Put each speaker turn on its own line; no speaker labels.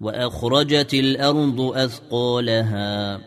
وأخرجت الأرض أثقالها.